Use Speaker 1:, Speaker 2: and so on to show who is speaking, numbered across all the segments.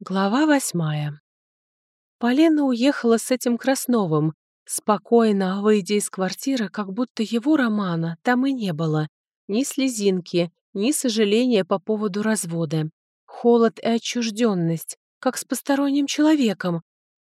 Speaker 1: Глава восьмая. Полина уехала с этим Красновым, спокойно выйдя из квартиры, как будто его романа там и не было. Ни слезинки, ни сожаления по поводу развода. Холод и отчужденность, как с посторонним человеком.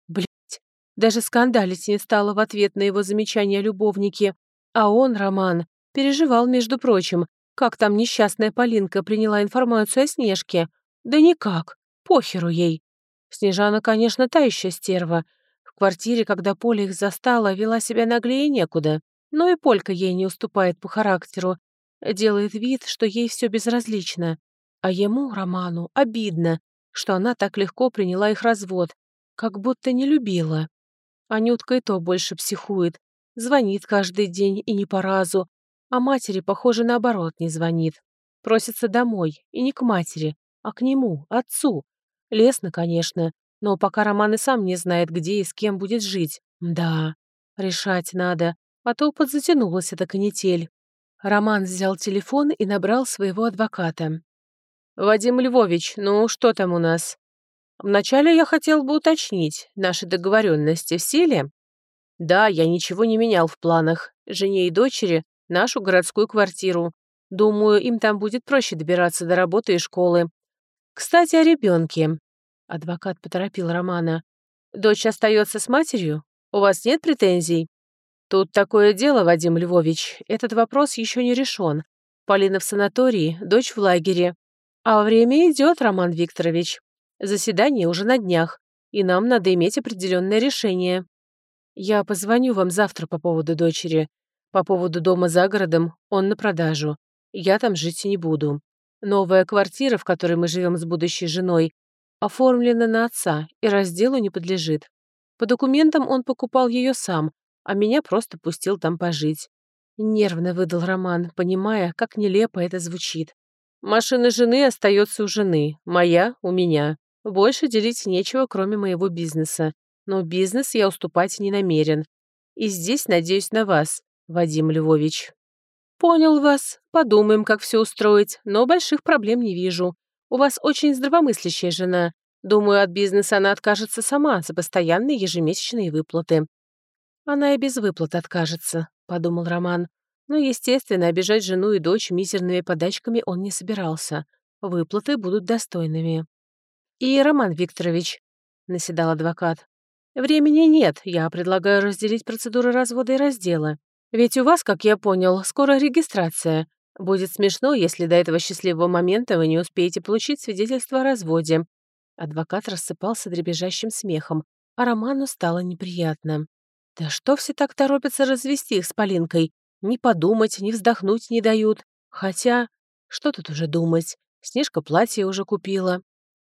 Speaker 1: Блять, даже скандалить не стала в ответ на его замечания любовники. А он, Роман, переживал, между прочим, как там несчастная Полинка приняла информацию о Снежке. Да никак. Похеру ей. Снежана, конечно, та еще стерва. В квартире, когда Поля их застала, вела себя наглее некуда. Но и Полька ей не уступает по характеру. Делает вид, что ей все безразлично. А ему, Роману, обидно, что она так легко приняла их развод, как будто не любила. Анютка и то больше психует. Звонит каждый день и не по разу. А матери, похоже, наоборот, не звонит. Просится домой, и не к матери, а к нему, отцу. Лестно, конечно, но пока Роман и сам не знает, где и с кем будет жить. Да, решать надо, а то подзатянулась эта канитель. Роман взял телефон и набрал своего адвоката. «Вадим Львович, ну что там у нас?» «Вначале я хотел бы уточнить, наши договоренности в силе?» «Да, я ничего не менял в планах. Жене и дочери нашу городскую квартиру. Думаю, им там будет проще добираться до работы и школы. «Кстати, о ребенке. Адвокат поторопил Романа. «Дочь остается с матерью? У вас нет претензий?» «Тут такое дело, Вадим Львович. Этот вопрос еще не решен. Полина в санатории, дочь в лагере. А время идет, Роман Викторович. Заседание уже на днях, и нам надо иметь определенное решение. Я позвоню вам завтра по поводу дочери. По поводу дома за городом, он на продажу. Я там жить не буду. Новая квартира, в которой мы живем с будущей женой, оформлена на отца и разделу не подлежит. По документам он покупал ее сам, а меня просто пустил там пожить. Нервно выдал Роман, понимая, как нелепо это звучит. Машина жены остается у жены, моя — у меня. Больше делить нечего, кроме моего бизнеса. Но бизнес я уступать не намерен. И здесь надеюсь на вас, Вадим Львович. «Понял вас. Подумаем, как все устроить, но больших проблем не вижу. У вас очень здравомыслящая жена. Думаю, от бизнеса она откажется сама за постоянные ежемесячные выплаты». «Она и без выплат откажется», — подумал Роман. Но, естественно, обижать жену и дочь мизерными подачками он не собирался. Выплаты будут достойными. «И, Роман Викторович», — наседал адвокат, — «времени нет, я предлагаю разделить процедуры развода и раздела. Ведь у вас, как я понял, скоро регистрация. Будет смешно, если до этого счастливого момента вы не успеете получить свидетельство о разводе». Адвокат рассыпался дребезжащим смехом, а Роману стало неприятно. «Да что все так торопятся развести их с Полинкой? Ни подумать, ни вздохнуть не дают. Хотя, что тут уже думать? Снежка платье уже купила».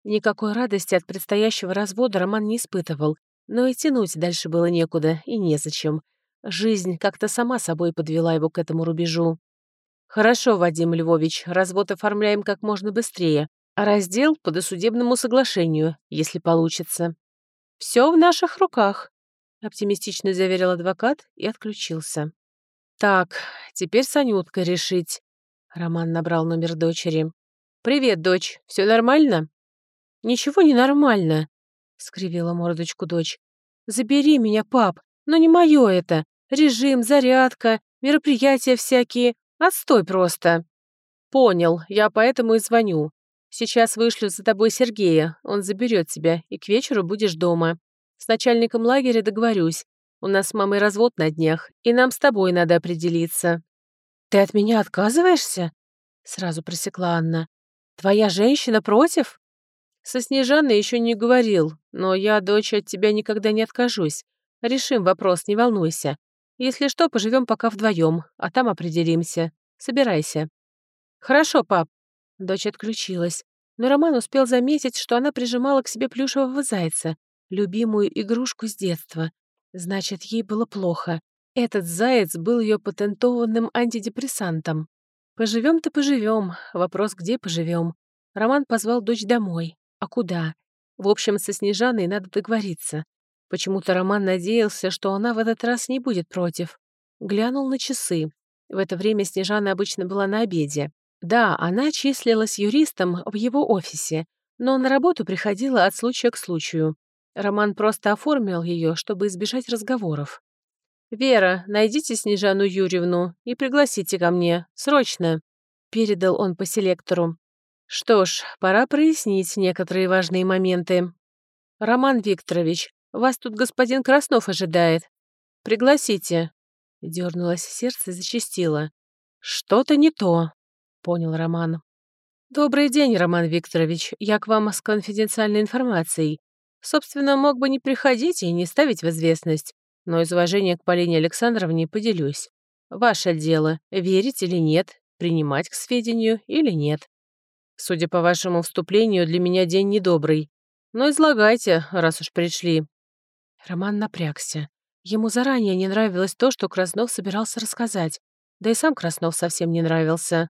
Speaker 1: Никакой радости от предстоящего развода Роман не испытывал, но и тянуть дальше было некуда и незачем. Жизнь как-то сама собой подвела его к этому рубежу. «Хорошо, Вадим Львович, развод оформляем как можно быстрее, а раздел по досудебному соглашению, если получится». «Все в наших руках», — оптимистично заверил адвокат и отключился. «Так, теперь с Анюткой решить». Роман набрал номер дочери. «Привет, дочь, все нормально?» «Ничего не нормально», — скривила мордочку дочь. «Забери меня, пап, но не мое это. Режим, зарядка, мероприятия всякие. Отстой просто. Понял, я поэтому и звоню. Сейчас вышлю за тобой Сергея, он заберет тебя, и к вечеру будешь дома. С начальником лагеря договорюсь. У нас с мамой развод на днях, и нам с тобой надо определиться». «Ты от меня отказываешься?» Сразу просекла Анна. «Твоя женщина против?» «Со Снежаной еще не говорил, но я, дочь, от тебя никогда не откажусь. Решим вопрос, не волнуйся. Если что, поживем пока вдвоем, а там определимся. Собирайся». «Хорошо, пап». Дочь отключилась, но Роман успел заметить, что она прижимала к себе плюшевого зайца, любимую игрушку с детства. Значит, ей было плохо. Этот заяц был ее патентованным антидепрессантом. Поживем-то поживем. Вопрос, где поживем. Роман позвал дочь домой. А куда? В общем, со Снежаной надо договориться. Почему-то Роман надеялся, что она в этот раз не будет против. Глянул на часы. В это время Снежана обычно была на обеде. Да, она числилась юристом в его офисе, но на работу приходила от случая к случаю. Роман просто оформил ее, чтобы избежать разговоров. «Вера, найдите Снежану Юрьевну и пригласите ко мне. Срочно!» — передал он по селектору. «Что ж, пора прояснить некоторые важные моменты. Роман Викторович, вас тут господин Краснов ожидает. Пригласите». Дернулось сердце и зачастило. «Что-то не то», — понял Роман. «Добрый день, Роман Викторович. Я к вам с конфиденциальной информацией. Собственно, мог бы не приходить и не ставить в известность, но из уважения к Полине Александровне поделюсь. Ваше дело, верить или нет, принимать к сведению или нет. Судя по вашему вступлению, для меня день недобрый. Но излагайте, раз уж пришли». Роман напрягся. Ему заранее не нравилось то, что Краснов собирался рассказать. Да и сам Краснов совсем не нравился.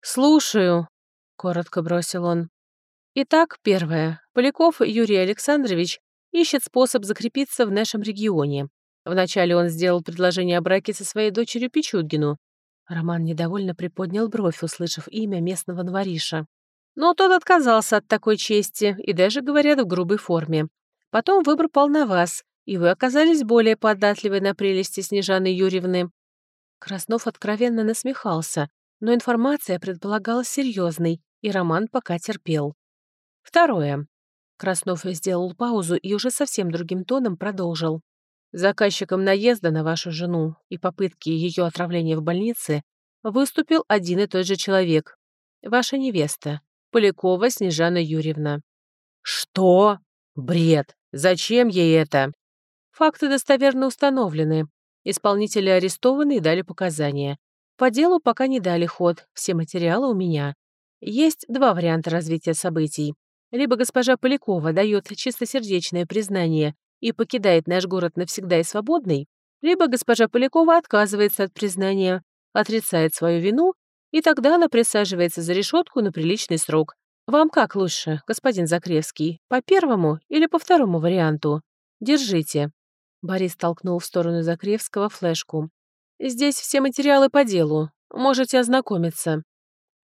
Speaker 1: «Слушаю», — коротко бросил он. Итак, первое. Поляков Юрий Александрович ищет способ закрепиться в нашем регионе. Вначале он сделал предложение о браке со своей дочерью Пичугину. Роман недовольно приподнял бровь, услышав имя местного новориша. Но тот отказался от такой чести и даже, говорят, в грубой форме. Потом выбор пал на вас, и вы оказались более податливы на прелести Снежаны Юрьевны. Краснов откровенно насмехался, но информация предполагалась серьезной, и Роман пока терпел. Второе. Краснов сделал паузу и уже совсем другим тоном продолжил. Заказчиком наезда на вашу жену и попытки ее отравления в больнице выступил один и тот же человек. Ваша невеста, Полякова Снежана Юрьевна. Что? Бред. Зачем ей это? Факты достоверно установлены. Исполнители арестованы и дали показания. По делу пока не дали ход, все материалы у меня. Есть два варианта развития событий. Либо госпожа Полякова дает чистосердечное признание и покидает наш город навсегда и свободный, либо госпожа Полякова отказывается от признания, отрицает свою вину, и тогда она присаживается за решетку на приличный срок. Вам как лучше, господин Закревский, по первому или по второму варианту? Держите. Борис толкнул в сторону Закревского флешку. Здесь все материалы по делу. Можете ознакомиться.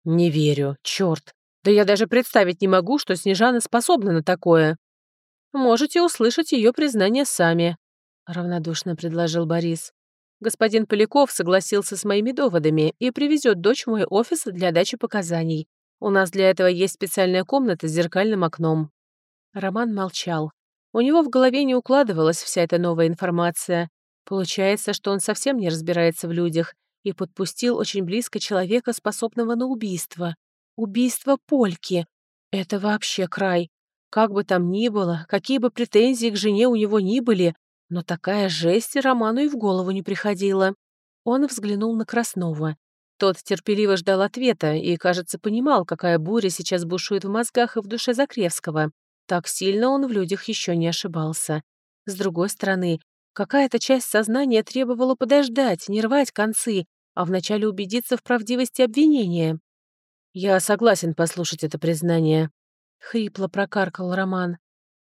Speaker 1: Не верю, черт. Да я даже представить не могу, что Снежана способна на такое. Можете услышать ее признание сами», — равнодушно предложил Борис. Господин Поляков согласился с моими доводами и привезет дочь в мой офис для дачи показаний. У нас для этого есть специальная комната с зеркальным окном». Роман молчал. У него в голове не укладывалась вся эта новая информация. Получается, что он совсем не разбирается в людях и подпустил очень близко человека, способного на убийство. Убийство Польки. Это вообще край. Как бы там ни было, какие бы претензии к жене у него ни были, но такая жесть Роману и в голову не приходила. Он взглянул на Краснова. Тот терпеливо ждал ответа и, кажется, понимал, какая буря сейчас бушует в мозгах и в душе Закревского. Так сильно он в людях еще не ошибался. С другой стороны, какая-то часть сознания требовала подождать, не рвать концы, а вначале убедиться в правдивости обвинения. «Я согласен послушать это признание», — хрипло прокаркал Роман.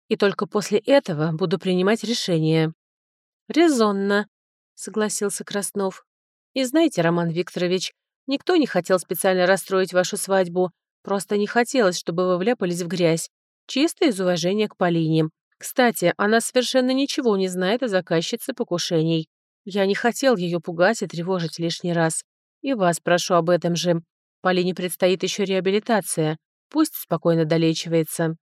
Speaker 1: «И только после этого буду принимать решение». «Резонно», — согласился Краснов. «И знаете, Роман Викторович, никто не хотел специально расстроить вашу свадьбу, просто не хотелось, чтобы вы вляпались в грязь. Чисто из уважения к Полине. Кстати, она совершенно ничего не знает о заказчице покушений. Я не хотел ее пугать и тревожить лишний раз. И вас прошу об этом же. Полине предстоит еще реабилитация. Пусть спокойно долечивается.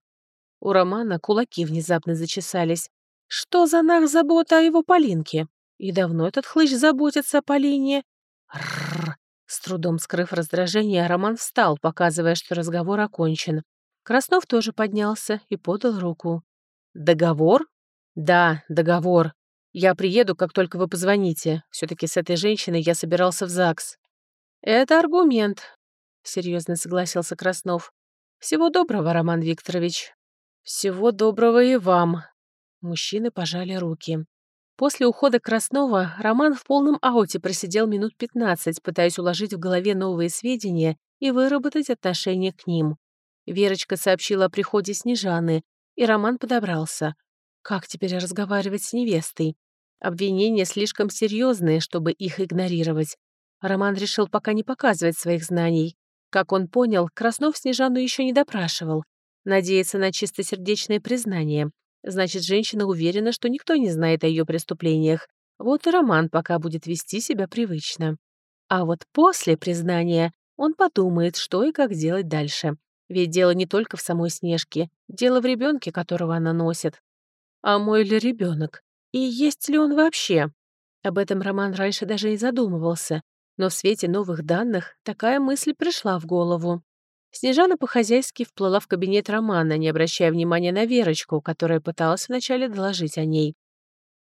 Speaker 1: У Романа кулаки внезапно зачесались. Что за нах забота о его Полинке? И давно этот хлыщ заботится о Полине? Рррр. С трудом скрыв раздражение, Роман встал, показывая, что разговор окончен. Краснов тоже поднялся и подал руку. «Договор?» «Да, договор. Я приеду, как только вы позвоните. все таки с этой женщиной я собирался в ЗАГС». «Это аргумент. — серьезно согласился Краснов. «Всего доброго, Роман Викторович». «Всего доброго и вам». Мужчины пожали руки. После ухода Краснова Роман в полном ауте просидел минут 15, пытаясь уложить в голове новые сведения и выработать отношение к ним. Верочка сообщила о приходе Снежаны, и Роман подобрался. Как теперь разговаривать с невестой? Обвинения слишком серьезные, чтобы их игнорировать. Роман решил пока не показывать своих знаний. Как он понял, Краснов Снежану еще не допрашивал. Надеется на чистосердечное признание. Значит, женщина уверена, что никто не знает о ее преступлениях. Вот и Роман пока будет вести себя привычно. А вот после признания он подумает, что и как делать дальше. Ведь дело не только в самой Снежке, дело в ребенке, которого она носит. А мой ли ребенок? И есть ли он вообще? Об этом Роман раньше даже и задумывался, но в свете новых данных такая мысль пришла в голову. Снежана по-хозяйски вплыла в кабинет Романа, не обращая внимания на Верочку, которая пыталась вначале доложить о ней.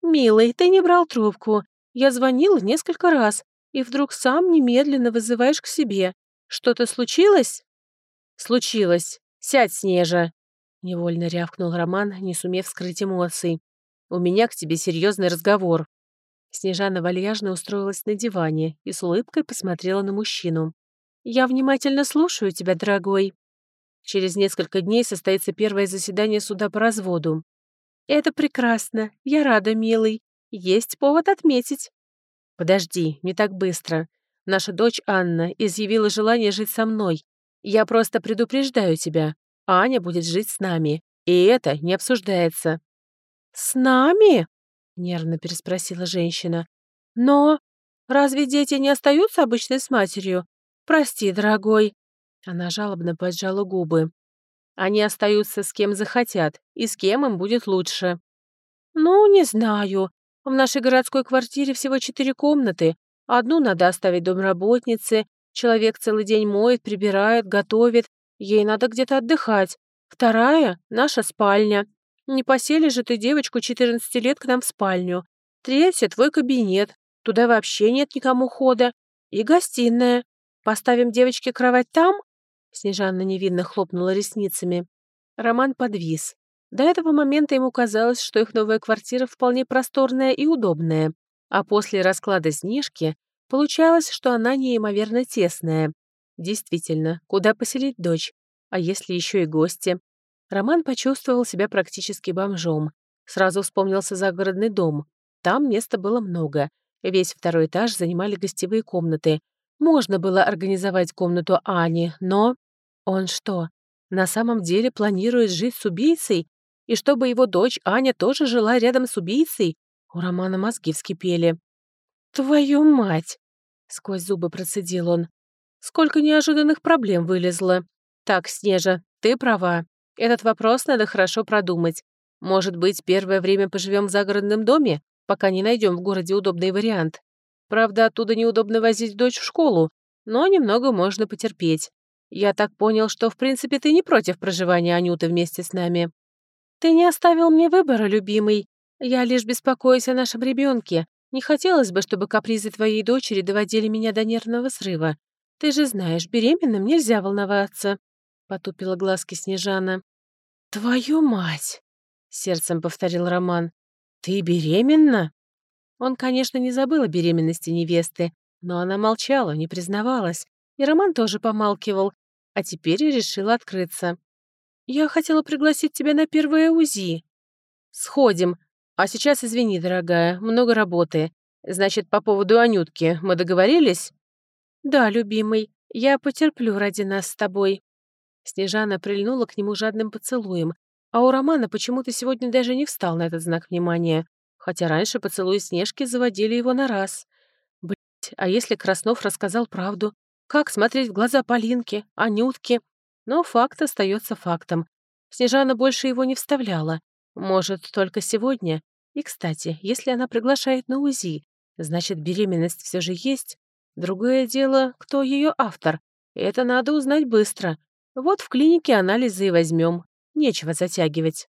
Speaker 1: «Милый, ты не брал трубку. Я звонила несколько раз, и вдруг сам немедленно вызываешь к себе. Что-то случилось?» «Случилось. Сядь, Снежа!» Невольно рявкнул Роман, не сумев скрыть эмоций. «У меня к тебе серьезный разговор». Снежана вальяжно устроилась на диване и с улыбкой посмотрела на мужчину. «Я внимательно слушаю тебя, дорогой». Через несколько дней состоится первое заседание суда по разводу. «Это прекрасно. Я рада, милый. Есть повод отметить». «Подожди, не так быстро. Наша дочь Анна изъявила желание жить со мной. Я просто предупреждаю тебя. Аня будет жить с нами. И это не обсуждается». «С нами?» — нервно переспросила женщина. «Но разве дети не остаются обычно с матерью? «Прости, дорогой». Она жалобно поджала губы. «Они остаются с кем захотят, и с кем им будет лучше». «Ну, не знаю. В нашей городской квартире всего четыре комнаты. Одну надо оставить домработнице. Человек целый день моет, прибирает, готовит. Ей надо где-то отдыхать. Вторая — наша спальня. Не посели же ты девочку 14 лет к нам в спальню. Третья — твой кабинет. Туда вообще нет никому хода. И гостиная. «Поставим девочке кровать там?» Снежанна невинно хлопнула ресницами. Роман подвис. До этого момента ему казалось, что их новая квартира вполне просторная и удобная, а после расклада Снежки получалось, что она неимоверно тесная. Действительно, куда поселить дочь? А если еще и гости? Роман почувствовал себя практически бомжом. Сразу вспомнился загородный дом. Там места было много. Весь второй этаж занимали гостевые комнаты, можно было организовать комнату Ани, но... Он что, на самом деле планирует жить с убийцей? И чтобы его дочь Аня тоже жила рядом с убийцей? У Романа мозги вскипели. «Твою мать!» — сквозь зубы процедил он. «Сколько неожиданных проблем вылезло. Так, Снежа, ты права. Этот вопрос надо хорошо продумать. Может быть, первое время поживем в загородном доме, пока не найдем в городе удобный вариант. Правда, оттуда неудобно возить дочь в школу, но немного можно потерпеть. Я так понял, что, в принципе, ты не против проживания Анюты вместе с нами. Ты не оставил мне выбора, любимый. Я лишь беспокоюсь о нашем ребенке. Не хотелось бы, чтобы капризы твоей дочери доводили меня до нервного срыва. Ты же знаешь, беременным нельзя волноваться. Потупила глазки Снежана. «Твою мать!» — сердцем повторил Роман. «Ты беременна?» Он, конечно, не забыл о беременности невесты, но она молчала, не признавалась. И Роман тоже помалкивал, а теперь и решила открыться. «Я хотела пригласить тебя на первое УЗИ». «Сходим. А сейчас, извини, дорогая, много работы. Значит, по поводу Анютки мы договорились?» «Да, любимый, я потерплю ради нас с тобой». Снежана прильнула к нему жадным поцелуем, а у Романа почему-то сегодня даже не встал на этот знак внимания хотя раньше поцелуи Снежки заводили его на раз. Блять, а если Краснов рассказал правду? Как смотреть в глаза Полинке, Анютке? Но факт остается фактом. Снежана больше его не вставляла. Может, только сегодня. И, кстати, если она приглашает на УЗИ, значит, беременность все же есть. Другое дело, кто ее автор. Это надо узнать быстро. Вот в клинике анализы и возьмем. Нечего затягивать.